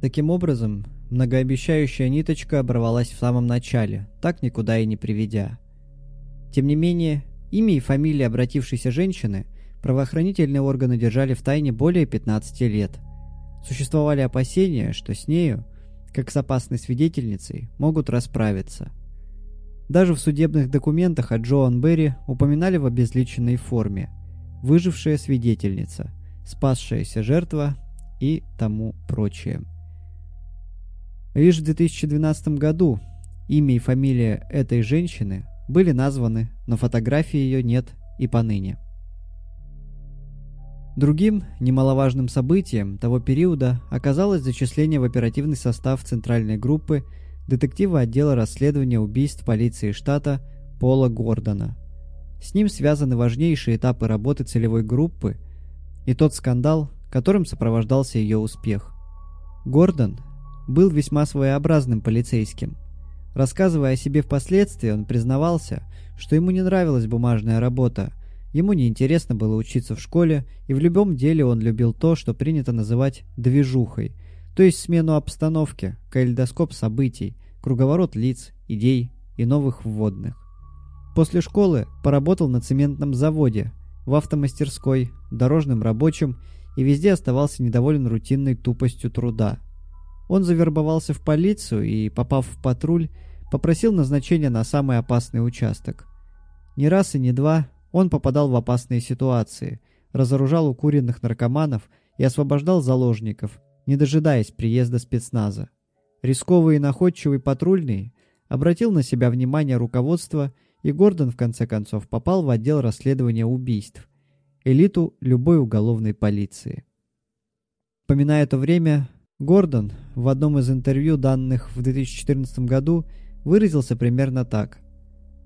Таким образом, многообещающая ниточка оборвалась в самом начале, так никуда и не приведя. Тем не менее, имя и фамилия обратившейся женщины правоохранительные органы держали в тайне более 15 лет. Существовали опасения, что с нею, как с опасной свидетельницей, могут расправиться. Даже в судебных документах о Джоан Берри упоминали в обезличенной форме «выжившая свидетельница», «спасшаяся жертва» и тому прочее. Лишь в 2012 году имя и фамилия этой женщины были названы, но фотографии ее нет и поныне. Другим немаловажным событием того периода оказалось зачисление в оперативный состав центральной группы детектива отдела расследования убийств полиции штата Пола Гордона. С ним связаны важнейшие этапы работы целевой группы и тот скандал, которым сопровождался ее успех. Гордон был весьма своеобразным полицейским. Рассказывая о себе впоследствии, он признавался, что ему не нравилась бумажная работа, ему неинтересно было учиться в школе, и в любом деле он любил то, что принято называть «движухой», то есть смену обстановки, калейдоскоп событий, круговорот лиц, идей и новых вводных. После школы поработал на цементном заводе, в автомастерской, дорожным рабочим и везде оставался недоволен рутинной тупостью труда – он завербовался в полицию и, попав в патруль, попросил назначения на самый опасный участок. Не раз и не два он попадал в опасные ситуации, разоружал укуренных наркоманов и освобождал заложников, не дожидаясь приезда спецназа. Рисковый и находчивый патрульный обратил на себя внимание руководства, и Гордон в конце концов попал в отдел расследования убийств, элиту любой уголовной полиции. Поминая это время, Гордон в одном из интервью, данных в 2014 году, выразился примерно так.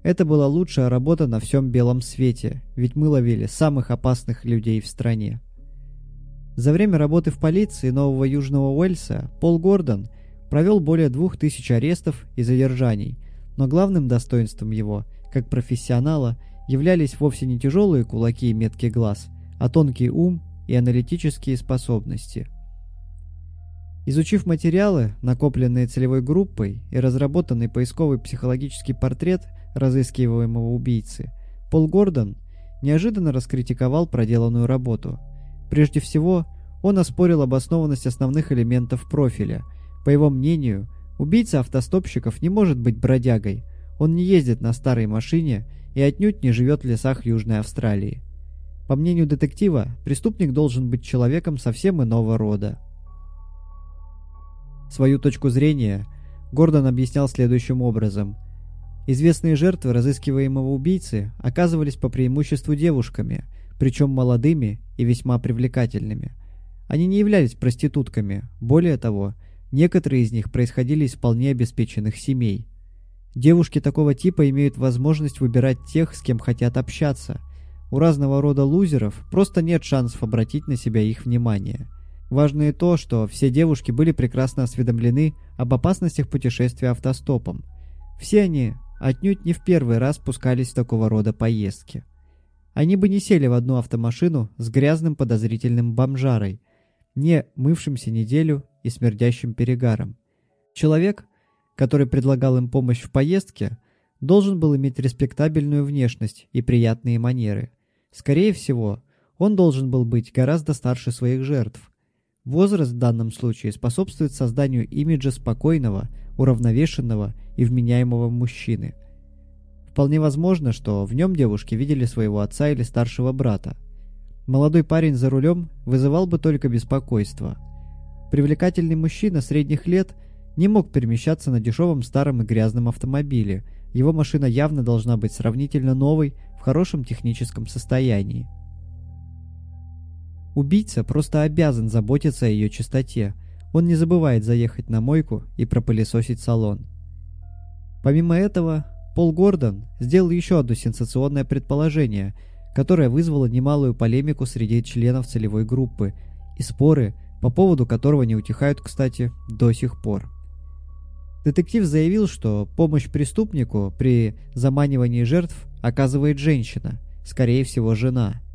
Это была лучшая работа на всем белом свете, ведь мы ловили самых опасных людей в стране. За время работы в полиции Нового Южного Уэльса Пол Гордон провел более двух тысяч арестов и задержаний, но главным достоинством его, как профессионала, являлись вовсе не тяжелые кулаки и меткий глаз, а тонкий ум и аналитические способности – Изучив материалы, накопленные целевой группой и разработанный поисковый психологический портрет разыскиваемого убийцы, Пол Гордон неожиданно раскритиковал проделанную работу. Прежде всего, он оспорил обоснованность основных элементов профиля. По его мнению, убийца автостопщиков не может быть бродягой, он не ездит на старой машине и отнюдь не живет в лесах Южной Австралии. По мнению детектива, преступник должен быть человеком совсем иного рода. Свою точку зрения Гордон объяснял следующим образом. Известные жертвы разыскиваемого убийцы оказывались по преимуществу девушками, причем молодыми и весьма привлекательными. Они не являлись проститутками, более того, некоторые из них происходили из вполне обеспеченных семей. Девушки такого типа имеют возможность выбирать тех, с кем хотят общаться. У разного рода лузеров просто нет шансов обратить на себя их внимание – Важно и то, что все девушки были прекрасно осведомлены об опасностях путешествия автостопом. Все они отнюдь не в первый раз пускались в такого рода поездки. Они бы не сели в одну автомашину с грязным подозрительным бомжарой, не мывшимся неделю и смердящим перегаром. Человек, который предлагал им помощь в поездке, должен был иметь респектабельную внешность и приятные манеры. Скорее всего, он должен был быть гораздо старше своих жертв, Возраст в данном случае способствует созданию имиджа спокойного, уравновешенного и вменяемого мужчины. Вполне возможно, что в нем девушки видели своего отца или старшего брата. Молодой парень за рулем вызывал бы только беспокойство. Привлекательный мужчина средних лет не мог перемещаться на дешевом старом и грязном автомобиле. Его машина явно должна быть сравнительно новой, в хорошем техническом состоянии. Убийца просто обязан заботиться о ее чистоте. Он не забывает заехать на мойку и пропылесосить салон. Помимо этого, Пол Гордон сделал еще одно сенсационное предположение, которое вызвало немалую полемику среди членов целевой группы и споры, по поводу которого не утихают, кстати, до сих пор. Детектив заявил, что помощь преступнику при заманивании жертв оказывает женщина, скорее всего жена –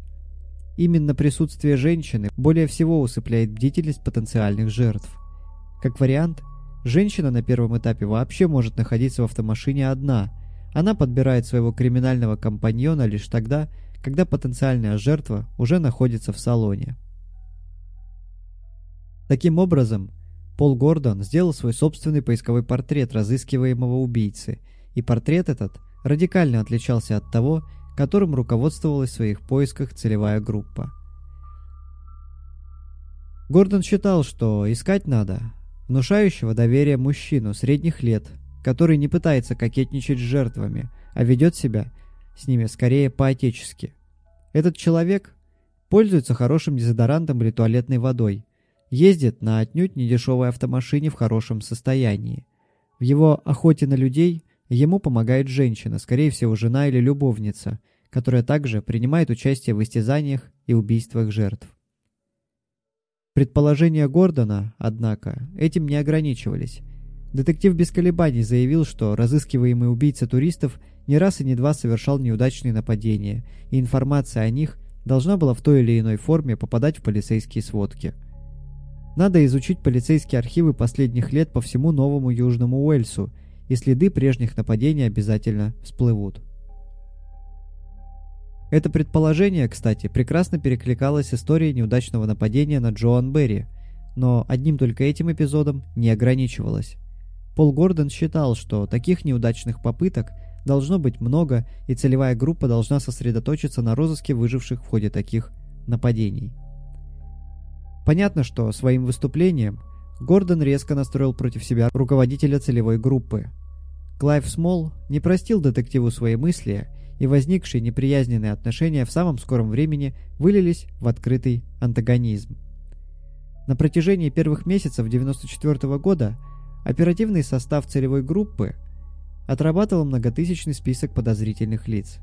Именно присутствие женщины более всего усыпляет бдительность потенциальных жертв. Как вариант, женщина на первом этапе вообще может находиться в автомашине одна. Она подбирает своего криминального компаньона лишь тогда, когда потенциальная жертва уже находится в салоне. Таким образом, Пол Гордон сделал свой собственный поисковой портрет разыскиваемого убийцы, и портрет этот радикально отличался от того, которым руководствовалась в своих поисках целевая группа. Гордон считал, что искать надо внушающего доверие мужчину средних лет, который не пытается кокетничать с жертвами, а ведет себя с ними скорее по-отечески. Этот человек пользуется хорошим дезодорантом или туалетной водой, ездит на отнюдь недешевой автомашине в хорошем состоянии. В его охоте на людей ему помогает женщина, скорее всего жена или любовница, которая также принимает участие в истязаниях и убийствах жертв. Предположения Гордона, однако, этим не ограничивались. Детектив без колебаний заявил, что разыскиваемый убийца туристов не раз и не два совершал неудачные нападения, и информация о них должна была в той или иной форме попадать в полицейские сводки. Надо изучить полицейские архивы последних лет по всему Новому Южному Уэльсу, и следы прежних нападений обязательно всплывут. Это предположение, кстати, прекрасно перекликалось с историей неудачного нападения на Джоан Берри, но одним только этим эпизодом не ограничивалось. Пол Гордон считал, что таких неудачных попыток должно быть много, и целевая группа должна сосредоточиться на розыске выживших в ходе таких нападений. Понятно, что своим выступлением Гордон резко настроил против себя руководителя целевой группы. Клайв Смол не простил детективу свои мысли и возникшие неприязненные отношения в самом скором времени вылились в открытый антагонизм. На протяжении первых месяцев 1994 года оперативный состав целевой группы отрабатывал многотысячный список подозрительных лиц.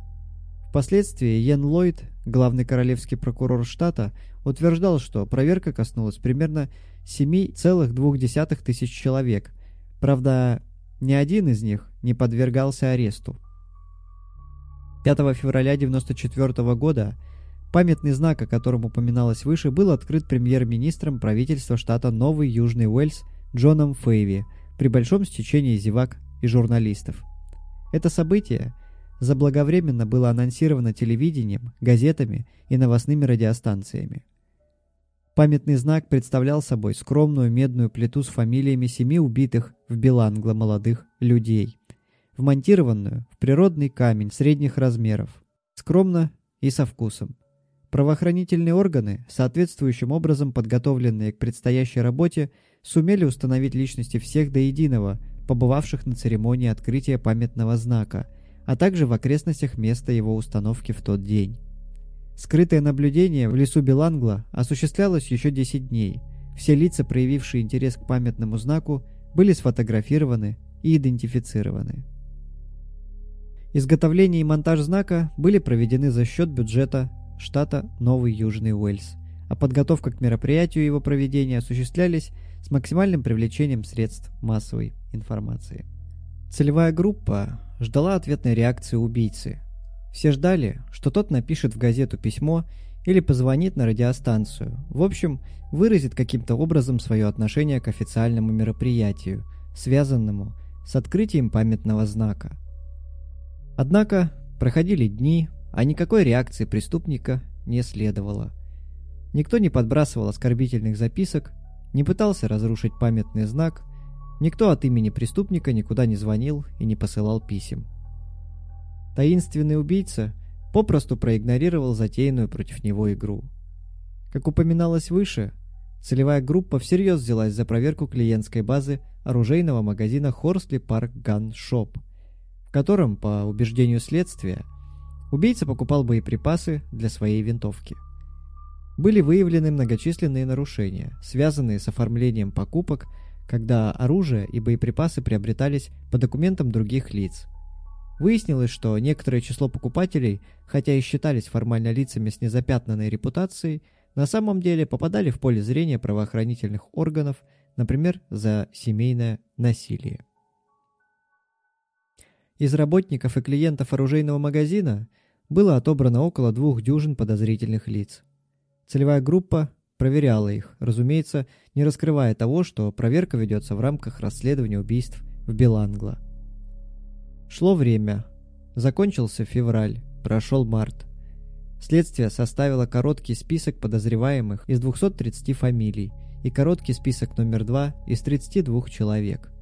Впоследствии Йен Ллойд, главный королевский прокурор штата, утверждал, что проверка коснулась примерно 7,2 тысяч человек. Правда, ни один из них не подвергался аресту. 5 февраля 1994 года памятный знак, о котором упоминалось выше, был открыт премьер-министром правительства штата Новый Южный Уэльс Джоном Фейви при большом стечении зевак и журналистов. Это событие заблаговременно было анонсировано телевидением, газетами и новостными радиостанциями. Памятный знак представлял собой скромную медную плиту с фамилиями семи убитых в Белангло молодых людей – вмонтированную в природный камень средних размеров, скромно и со вкусом. Правоохранительные органы, соответствующим образом подготовленные к предстоящей работе, сумели установить личности всех до единого, побывавших на церемонии открытия памятного знака, а также в окрестностях места его установки в тот день. Скрытое наблюдение в лесу Белангла осуществлялось еще 10 дней. Все лица, проявившие интерес к памятному знаку, были сфотографированы и идентифицированы. Изготовление и монтаж знака были проведены за счет бюджета штата Новый Южный Уэльс, а подготовка к мероприятию его проведения осуществлялись с максимальным привлечением средств массовой информации. Целевая группа ждала ответной реакции убийцы. Все ждали, что тот напишет в газету письмо или позвонит на радиостанцию. В общем, выразит каким-то образом свое отношение к официальному мероприятию, связанному с открытием памятного знака – Однако проходили дни, а никакой реакции преступника не следовало. Никто не подбрасывал оскорбительных записок, не пытался разрушить памятный знак, никто от имени преступника никуда не звонил и не посылал писем. Таинственный убийца попросту проигнорировал затеянную против него игру. Как упоминалось выше, целевая группа всерьез взялась за проверку клиентской базы оружейного магазина Horsley Park Gun Shop – котором, по убеждению следствия, убийца покупал боеприпасы для своей винтовки. Были выявлены многочисленные нарушения, связанные с оформлением покупок, когда оружие и боеприпасы приобретались по документам других лиц. Выяснилось, что некоторое число покупателей, хотя и считались формально лицами с незапятнанной репутацией, на самом деле попадали в поле зрения правоохранительных органов, например, за семейное насилие. Из работников и клиентов оружейного магазина было отобрано около двух дюжин подозрительных лиц. Целевая группа проверяла их, разумеется, не раскрывая того, что проверка ведется в рамках расследования убийств в Белангло. Шло время. Закончился февраль, прошел март. Следствие составило короткий список подозреваемых из 230 фамилий и короткий список номер два из 32 человек.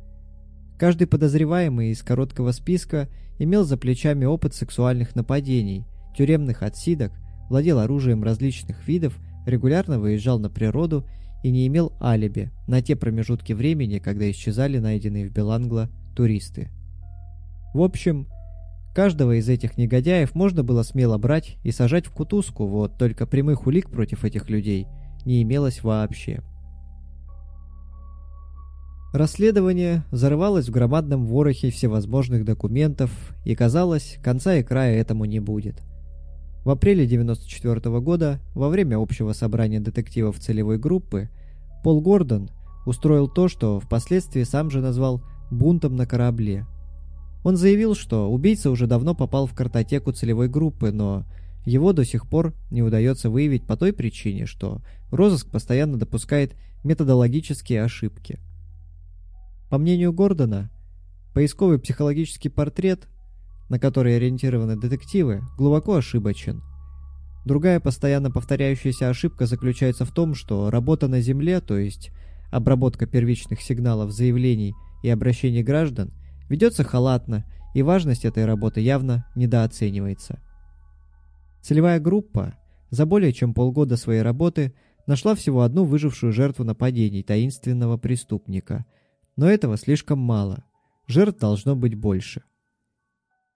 Каждый подозреваемый из короткого списка имел за плечами опыт сексуальных нападений, тюремных отсидок, владел оружием различных видов, регулярно выезжал на природу и не имел алиби на те промежутки времени, когда исчезали найденные в Белангло туристы. В общем, каждого из этих негодяев можно было смело брать и сажать в кутузку, вот только прямых улик против этих людей не имелось вообще. Расследование зарывалось в громадном ворохе всевозможных документов, и казалось, конца и края этому не будет. В апреле 1994 года, во время общего собрания детективов целевой группы, Пол Гордон устроил то, что впоследствии сам же назвал «бунтом на корабле». Он заявил, что убийца уже давно попал в картотеку целевой группы, но его до сих пор не удается выявить по той причине, что розыск постоянно допускает методологические ошибки – по мнению Гордона, поисковый психологический портрет, на который ориентированы детективы, глубоко ошибочен. Другая постоянно повторяющаяся ошибка заключается в том, что работа на Земле, то есть обработка первичных сигналов заявлений и обращений граждан, ведется халатно, и важность этой работы явно недооценивается. Целевая группа за более чем полгода своей работы нашла всего одну выжившую жертву нападений таинственного преступника – но этого слишком мало. Жертв должно быть больше.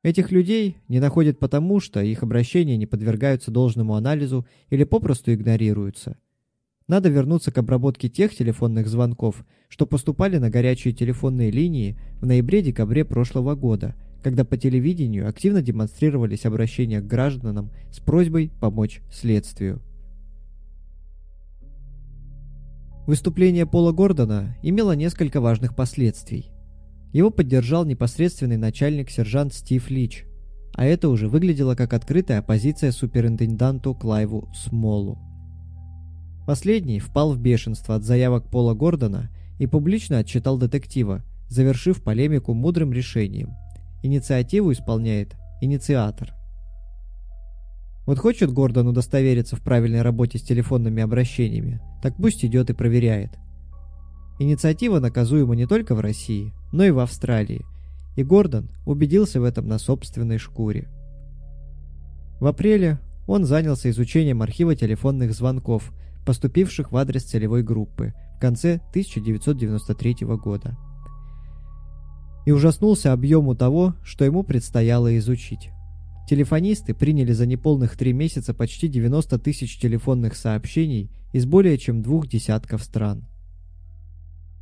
Этих людей не находят потому, что их обращения не подвергаются должному анализу или попросту игнорируются. Надо вернуться к обработке тех телефонных звонков, что поступали на горячие телефонные линии в ноябре-декабре прошлого года, когда по телевидению активно демонстрировались обращения к гражданам с просьбой помочь следствию. Выступление Пола Гордона имело несколько важных последствий. Его поддержал непосредственный начальник сержант Стив Лич, а это уже выглядело как открытая оппозиция суперинтенданту Клайву Смолу. Последний впал в бешенство от заявок Пола Гордона и публично отчитал детектива, завершив полемику мудрым решением. Инициативу исполняет инициатор. Вот хочет Гордон удостовериться в правильной работе с телефонными обращениями, так пусть идет и проверяет. Инициатива наказуема не только в России, но и в Австралии, и Гордон убедился в этом на собственной шкуре. В апреле он занялся изучением архива телефонных звонков, поступивших в адрес целевой группы в конце 1993 года. И ужаснулся объему того, что ему предстояло изучить. Телефонисты приняли за неполных три месяца почти 90 тысяч телефонных сообщений из более чем двух десятков стран.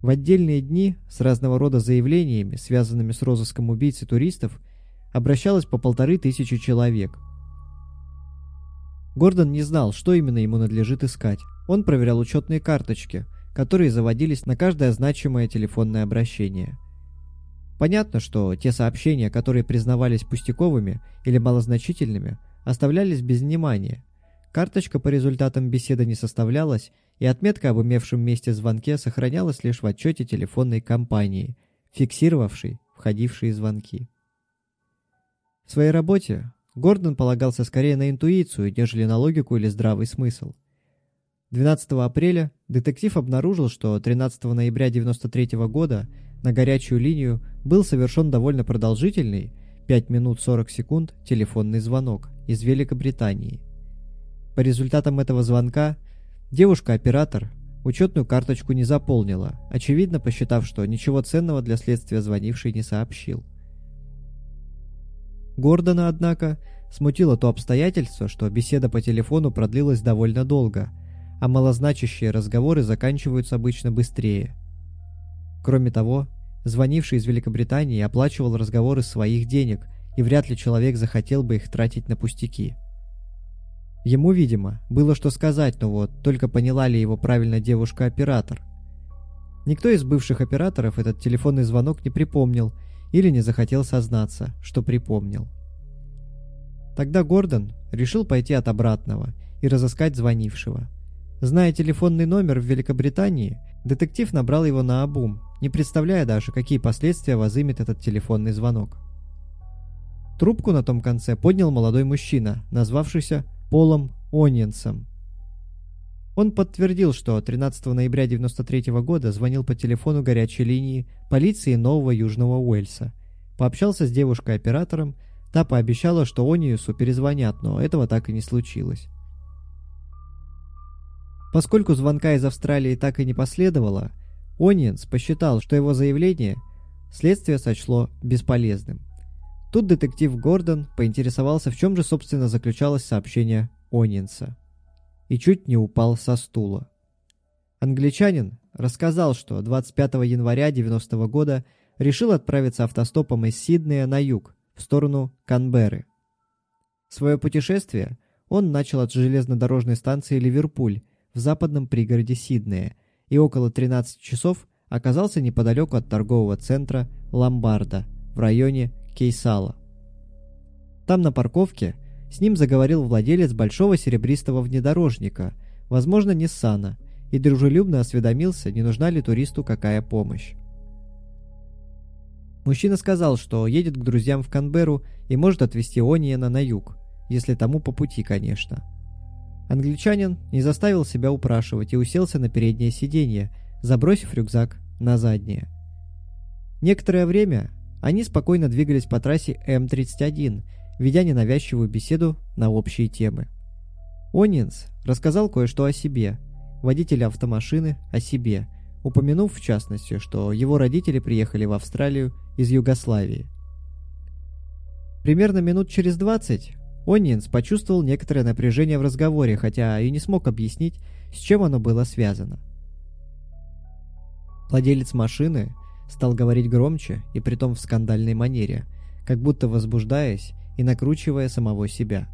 В отдельные дни с разного рода заявлениями, связанными с розыском убийцы туристов, обращалось по полторы тысячи человек. Гордон не знал, что именно ему надлежит искать. Он проверял учетные карточки, которые заводились на каждое значимое телефонное обращение – Понятно, что те сообщения, которые признавались пустяковыми или малозначительными, оставлялись без внимания. Карточка по результатам беседы не составлялась, и отметка об имевшем месте звонке сохранялась лишь в отчете телефонной компании, фиксировавшей входившие звонки. В своей работе Гордон полагался скорее на интуицию, нежели на логику или здравый смысл. 12 апреля детектив обнаружил, что 13 ноября 1993 года на горячую линию был совершен довольно продолжительный 5 минут 40 секунд телефонный звонок из Великобритании. По результатам этого звонка девушка-оператор учетную карточку не заполнила, очевидно посчитав, что ничего ценного для следствия звонивший не сообщил. Гордона, однако, смутило то обстоятельство, что беседа по телефону продлилась довольно долго, а малозначащие разговоры заканчиваются обычно быстрее. Кроме того, Звонивший из Великобритании оплачивал разговоры своих денег, и вряд ли человек захотел бы их тратить на пустяки. Ему, видимо, было что сказать, но вот только поняла ли его правильно девушка-оператор. Никто из бывших операторов этот телефонный звонок не припомнил или не захотел сознаться, что припомнил. Тогда Гордон решил пойти от обратного и разыскать звонившего. Зная телефонный номер в Великобритании, детектив набрал его на обум, не представляя даже, какие последствия возымет этот телефонный звонок. Трубку на том конце поднял молодой мужчина, назвавшийся Полом Оньенсом. Он подтвердил, что 13 ноября 1993 года звонил по телефону горячей линии полиции Нового Южного Уэльса. Пообщался с девушкой-оператором, та пообещала, что Ониусу перезвонят, но этого так и не случилось. Поскольку звонка из Австралии так и не последовало, Ониенс посчитал, что его заявление следствие сочло бесполезным. Тут детектив Гордон поинтересовался, в чем же, собственно, заключалось сообщение Ониенса и чуть не упал со стула. Англичанин рассказал, что 25 января 90 -го года решил отправиться автостопом из Сиднея на юг, в сторону Канберры. Свое путешествие он начал от железнодорожной станции Ливерпуль в западном пригороде Сиднея и около 13 часов оказался неподалеку от торгового центра Ламбарда в районе Кейсала. Там на парковке с ним заговорил владелец большого серебристого внедорожника, возможно, Ниссана, и дружелюбно осведомился, не нужна ли туристу какая помощь. Мужчина сказал, что едет к друзьям в Канберру и может отвезти Ониена на юг, если тому по пути, конечно. Англичанин не заставил себя упрашивать и уселся на переднее сиденье, забросив рюкзак на заднее. Некоторое время они спокойно двигались по трассе М-31, ведя ненавязчивую беседу на общие темы. Онинс рассказал кое-что о себе, водителя автомашины о себе, упомянув в частности, что его родители приехали в Австралию из Югославии. Примерно минут через 20 Онинс почувствовал некоторое напряжение в разговоре, хотя и не смог объяснить, с чем оно было связано. Владелец машины стал говорить громче и притом в скандальной манере, как будто возбуждаясь и накручивая самого себя.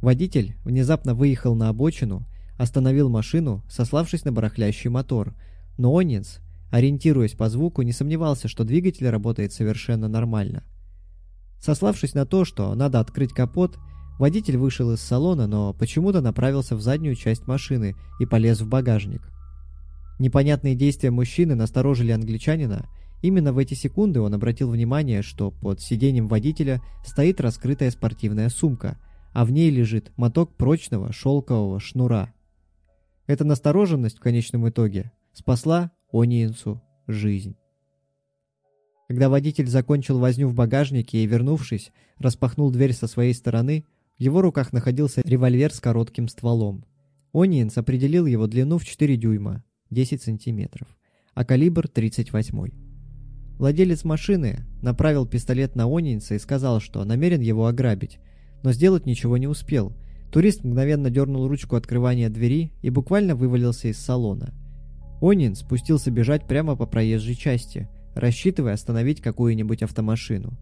Водитель внезапно выехал на обочину, остановил машину, сославшись на барахлящий мотор, но Онинс, ориентируясь по звуку, не сомневался, что двигатель работает совершенно нормально. Сославшись на то, что надо открыть капот, водитель вышел из салона, но почему-то направился в заднюю часть машины и полез в багажник. Непонятные действия мужчины насторожили англичанина, Именно в эти секунды он обратил внимание, что под сиденьем водителя стоит раскрытая спортивная сумка, а в ней лежит моток прочного шелкового шнура. Эта настороженность в конечном итоге спасла Ониенсу жизнь. Когда водитель закончил возню в багажнике и, вернувшись, распахнул дверь со своей стороны, в его руках находился револьвер с коротким стволом. Ониенс определил его длину в 4 дюйма, 10 сантиметров, а калибр 38. Владелец машины направил пистолет на Онинца и сказал, что намерен его ограбить, но сделать ничего не успел. Турист мгновенно дернул ручку открывания двери и буквально вывалился из салона. Онин спустился бежать прямо по проезжей части, рассчитывая остановить какую-нибудь автомашину.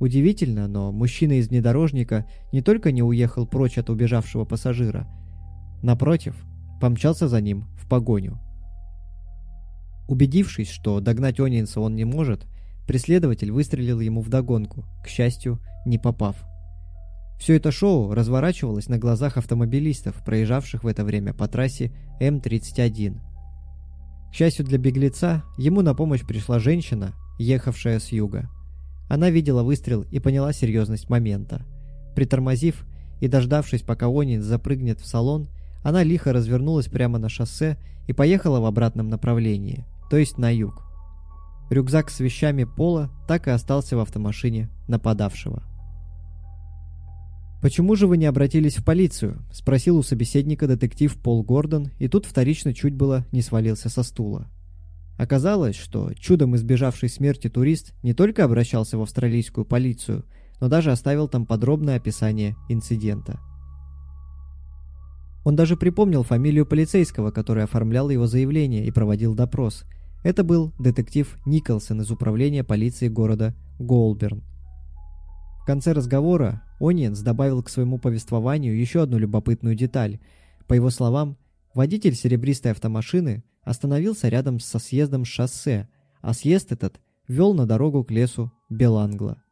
Удивительно, но мужчина из внедорожника не только не уехал прочь от убежавшего пассажира, напротив, помчался за ним в погоню. Убедившись, что догнать Онинса он не может, преследователь выстрелил ему вдогонку, к счастью, не попав. Все это шоу разворачивалось на глазах автомобилистов, проезжавших в это время по трассе М-31. К счастью для беглеца, ему на помощь пришла женщина, ехавшая с юга. Она видела выстрел и поняла серьезность момента. Притормозив и дождавшись, пока Онин запрыгнет в салон, она лихо развернулась прямо на шоссе и поехала в обратном направлении – то есть на юг. Рюкзак с вещами Пола так и остался в автомашине нападавшего. «Почему же вы не обратились в полицию?» – спросил у собеседника детектив Пол Гордон, и тут вторично чуть было не свалился со стула. Оказалось, что чудом избежавший смерти турист не только обращался в австралийскую полицию, но даже оставил там подробное описание инцидента. Он даже припомнил фамилию полицейского, который оформлял его заявление и проводил допрос – это был детектив Николсон из управления полиции города Голберн. В конце разговора Ониенс добавил к своему повествованию еще одну любопытную деталь. По его словам, водитель серебристой автомашины остановился рядом со съездом с шоссе, а съезд этот вел на дорогу к лесу Белангла.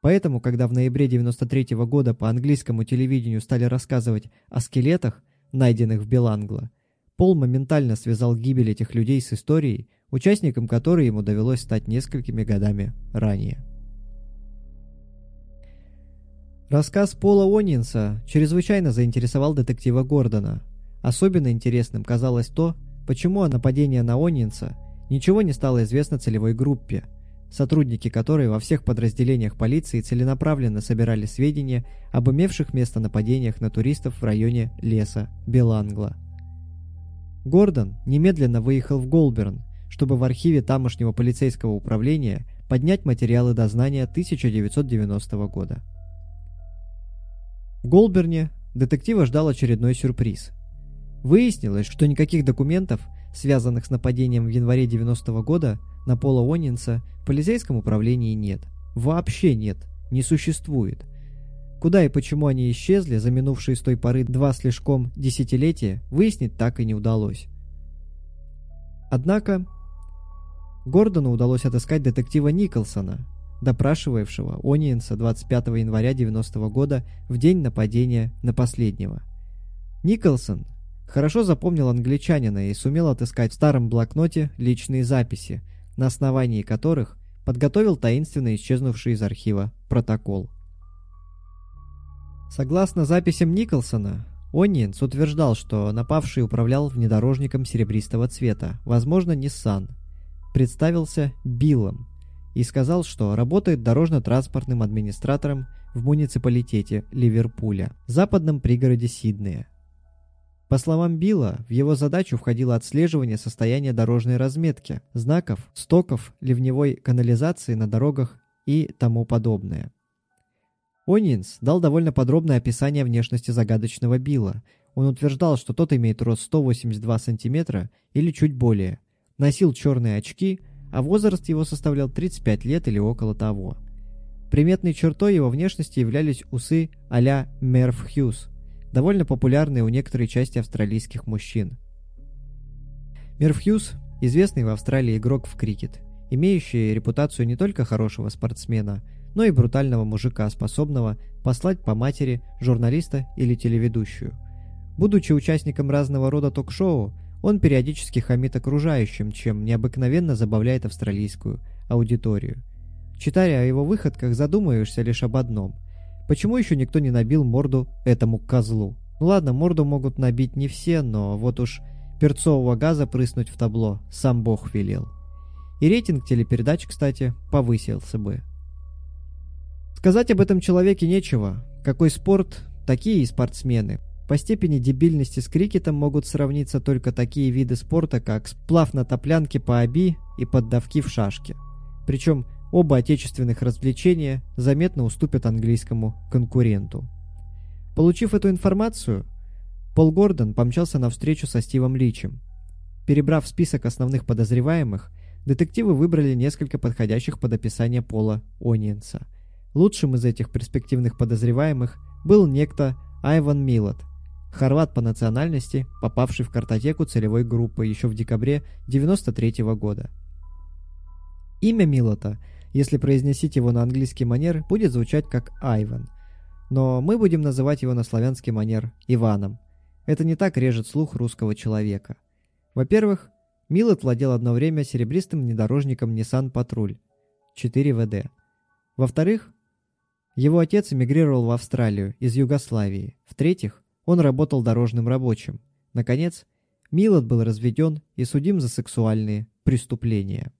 Поэтому, когда в ноябре 93 -го года по английскому телевидению стали рассказывать о скелетах, найденных в Белангло, Пол моментально связал гибель этих людей с историей, участником которой ему довелось стать несколькими годами ранее. Рассказ Пола Онинса чрезвычайно заинтересовал детектива Гордона. Особенно интересным казалось то, почему о нападении на Онинса ничего не стало известно целевой группе, сотрудники которой во всех подразделениях полиции целенаправленно собирали сведения об имевших место нападениях на туристов в районе леса Белангла. Гордон немедленно выехал в Голберн, чтобы в архиве тамошнего полицейского управления поднять материалы дознания 1990 года. В Голберне детектива ждал очередной сюрприз. Выяснилось, что никаких документов, связанных с нападением в январе 90 -го года на Пола Онинса, в полицейском управлении нет. Вообще нет. Не существует. Куда и почему они исчезли за минувшие с той поры два слишком десятилетия, выяснить так и не удалось. Однако Гордону удалось отыскать детектива Николсона, допрашивавшего Ониенса 25 января 90 -го года в день нападения на последнего. Николсон хорошо запомнил англичанина и сумел отыскать в старом блокноте личные записи, на основании которых подготовил таинственно исчезнувший из архива протокол. Согласно записям Николсона, Ониенс утверждал, что напавший управлял внедорожником серебристого цвета, возможно, Nissan. Представился Биллом и сказал, что работает дорожно-транспортным администратором в муниципалитете Ливерпуля, западном пригороде Сиднея. По словам Билла, в его задачу входило отслеживание состояния дорожной разметки, знаков, стоков, ливневой канализации на дорогах и тому подобное. Онинс дал довольно подробное описание внешности загадочного Билла. Он утверждал, что тот имеет рост 182 сантиметра или чуть более, носил черные очки – а возраст его составлял 35 лет или около того. Приметной чертой его внешности являлись усы а-ля Мерф Хьюз, довольно популярные у некоторой части австралийских мужчин. Мерф Хьюз – известный в Австралии игрок в крикет, имеющий репутацию не только хорошего спортсмена, но и брутального мужика, способного послать по матери журналиста или телеведущую. Будучи участником разного рода ток-шоу, он периодически хамит окружающим, чем необыкновенно забавляет австралийскую аудиторию. Читая о его выходках, задумаешься лишь об одном. Почему еще никто не набил морду этому козлу? Ну ладно, морду могут набить не все, но вот уж перцового газа прыснуть в табло сам Бог велел. И рейтинг телепередач, кстати, повысился бы. Сказать об этом человеке нечего. Какой спорт, такие и спортсмены. По степени дебильности с крикетом могут сравниться только такие виды спорта, как сплав на топлянке по оби и поддавки в шашки. Причем оба отечественных развлечения заметно уступят английскому конкуренту. Получив эту информацию, Пол Гордон помчался на встречу со Стивом Личем. Перебрав список основных подозреваемых, детективы выбрали несколько подходящих под описание Пола Ониенса. Лучшим из этих перспективных подозреваемых был некто Айван Милот – хорват по национальности, попавший в картотеку целевой группы еще в декабре 1993 года. Имя Милота, если произносить его на английский манер, будет звучать как Айван, но мы будем называть его на славянский манер Иваном. Это не так режет слух русского человека. Во-первых, Милот владел одно время серебристым внедорожником Nissan Патруль 4 ВД. Во-вторых, его отец эмигрировал в Австралию из Югославии. В-третьих, он работал дорожным рабочим. Наконец, Милот был разведен и судим за сексуальные преступления.